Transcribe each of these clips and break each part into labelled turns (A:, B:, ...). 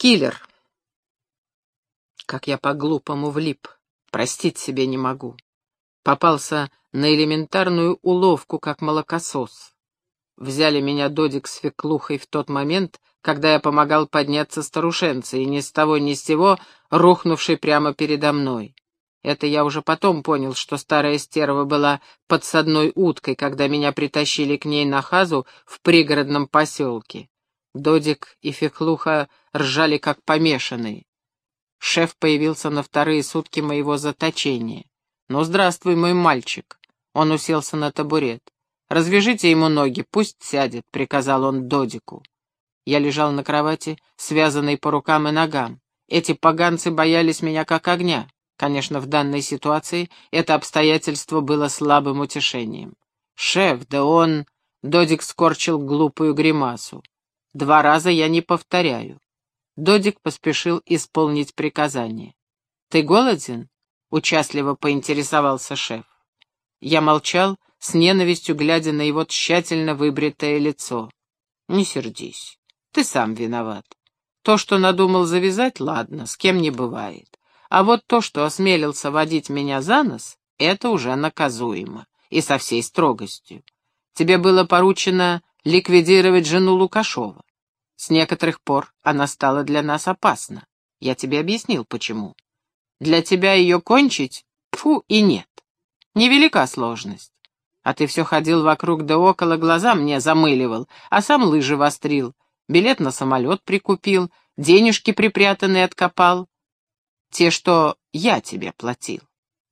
A: Киллер. Как я по-глупому влип, простить себе не могу. Попался на элементарную уловку, как молокосос. Взяли меня Додик с Феклухой в тот момент, когда я помогал подняться старушенце, и ни с того ни с сего рухнувший прямо передо мной. Это я уже потом понял, что старая стерва была подсадной уткой, когда меня притащили к ней на хазу в пригородном поселке. Додик и Феклуха ржали как помешанные. Шеф появился на вторые сутки моего заточения. «Ну, здравствуй, мой мальчик!» Он уселся на табурет. «Развяжите ему ноги, пусть сядет», — приказал он Додику. Я лежал на кровати, связанный по рукам и ногам. Эти поганцы боялись меня как огня. Конечно, в данной ситуации это обстоятельство было слабым утешением. «Шеф, да он...» — Додик скорчил глупую гримасу. «Два раза я не повторяю». Додик поспешил исполнить приказание. «Ты голоден?» — участливо поинтересовался шеф. Я молчал, с ненавистью глядя на его тщательно выбритое лицо. «Не сердись, ты сам виноват. То, что надумал завязать, ладно, с кем не бывает. А вот то, что осмелился водить меня за нос, это уже наказуемо. И со всей строгостью. Тебе было поручено ликвидировать жену Лукашова. С некоторых пор она стала для нас опасна. Я тебе объяснил, почему. Для тебя ее кончить? Фу и нет. Невелика сложность. А ты все ходил вокруг да около, глаза мне замыливал, а сам лыжи вострил, билет на самолет прикупил, денежки припрятанные откопал. Те, что я тебе платил.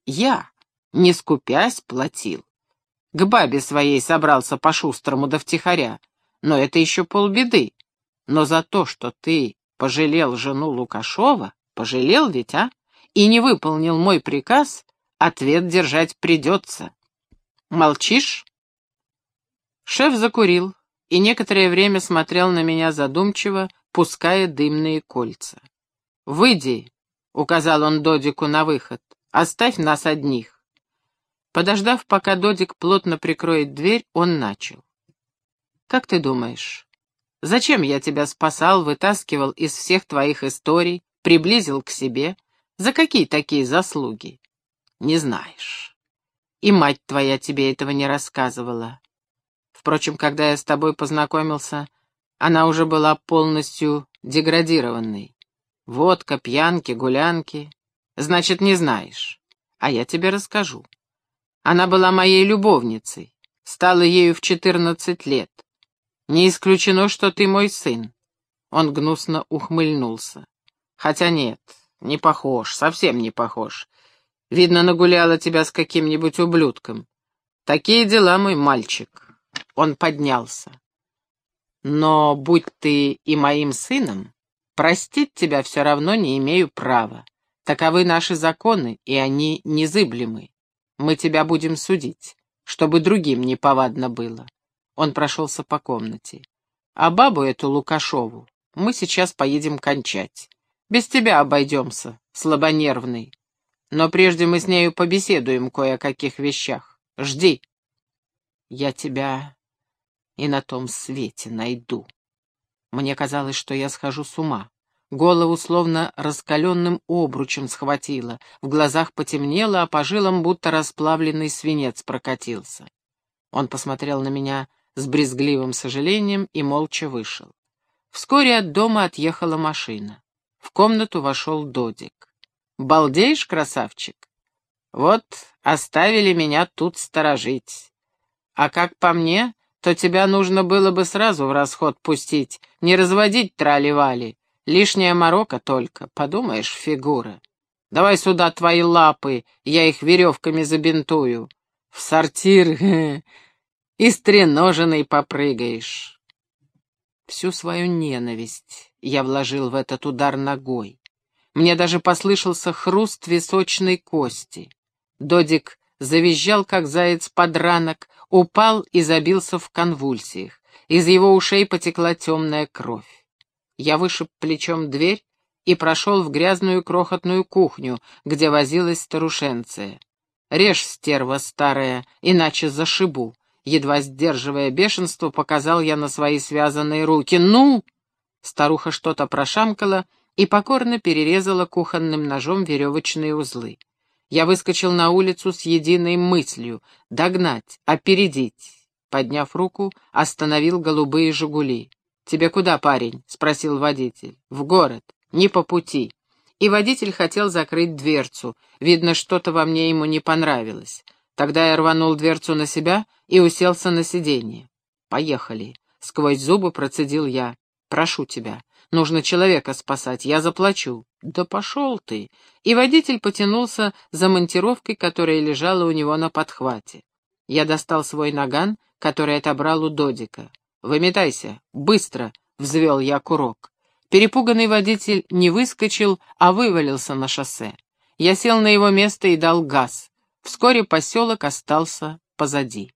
A: Я, не скупясь, платил. К бабе своей собрался по-шустрому да втихаря. Но это еще полбеды. Но за то, что ты пожалел жену Лукашова, пожалел ведь, а? И не выполнил мой приказ, ответ держать придется. Молчишь? Шеф закурил и некоторое время смотрел на меня задумчиво, пуская дымные кольца. «Выйди указал он Додику на выход. «Оставь нас одних». Подождав, пока Додик плотно прикроет дверь, он начал. «Как ты думаешь, зачем я тебя спасал, вытаскивал из всех твоих историй, приблизил к себе? За какие такие заслуги?» «Не знаешь. И мать твоя тебе этого не рассказывала. Впрочем, когда я с тобой познакомился, она уже была полностью деградированной. Водка, пьянки, гулянки. Значит, не знаешь. А я тебе расскажу. Она была моей любовницей. Стала ею в четырнадцать лет. Не исключено, что ты мой сын. Он гнусно ухмыльнулся. Хотя нет, не похож, совсем не похож. Видно, нагуляла тебя с каким-нибудь ублюдком. Такие дела, мой мальчик. Он поднялся. Но будь ты и моим сыном, Простить тебя все равно не имею права. Таковы наши законы, и они незыблемы. Мы тебя будем судить, чтобы другим не повадно было. Он прошелся по комнате. А бабу эту Лукашову мы сейчас поедем кончать. Без тебя обойдемся, слабонервный. Но прежде мы с нею побеседуем кое о каких вещах. Жди. Я тебя и на том свете найду. Мне казалось, что я схожу с ума. Голову словно раскаленным обручем схватило, в глазах потемнело, а по жилам будто расплавленный свинец прокатился. Он посмотрел на меня с брезгливым сожалением и молча вышел. Вскоре от дома отъехала машина. В комнату вошел Додик. «Балдеешь, красавчик? Вот оставили меня тут сторожить. А как по мне, то тебя нужно было бы сразу в расход пустить, не разводить трали-вали. Лишняя морока только, подумаешь, фигура. Давай сюда твои лапы, я их веревками забинтую. В сортир и стреноженный попрыгаешь. Всю свою ненависть я вложил в этот удар ногой. Мне даже послышался хруст височной кости. Додик завизжал, как заяц-подранок, упал и забился в конвульсиях. Из его ушей потекла темная кровь. Я вышиб плечом дверь и прошел в грязную крохотную кухню, где возилась старушенция. «Режь, стерва старая, иначе зашибу!» Едва сдерживая бешенство, показал я на свои связанные руки. «Ну!» Старуха что-то прошамкала и покорно перерезала кухонным ножом веревочные узлы. Я выскочил на улицу с единой мыслью — догнать, опередить. Подняв руку, остановил голубые «Жигули». «Тебе куда, парень?» — спросил водитель. «В город. Не по пути». И водитель хотел закрыть дверцу. Видно, что-то во мне ему не понравилось. Тогда я рванул дверцу на себя и уселся на сиденье. «Поехали». Сквозь зубы процедил я. «Прошу тебя. Нужно человека спасать. Я заплачу». «Да пошел ты!» И водитель потянулся за монтировкой, которая лежала у него на подхвате. Я достал свой наган, который отобрал у Додика. «Выметайся! Быстро!» — взвел я курок. Перепуганный водитель не выскочил, а вывалился на шоссе. Я сел на его место и дал газ. Вскоре поселок остался позади.